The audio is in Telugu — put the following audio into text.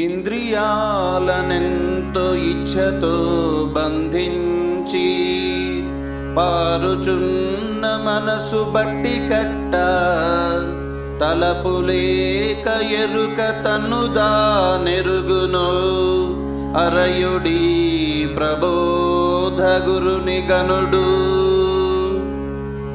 ఇంద్రియాలనెంతో ఇచ్ఛతో బంధించి పారుచున్న మనసు బట్టి కట్ట తలపులేక ఎరుక తనుదా నెరుగును అరయుడి ప్రబోధ గురుని గనుడు.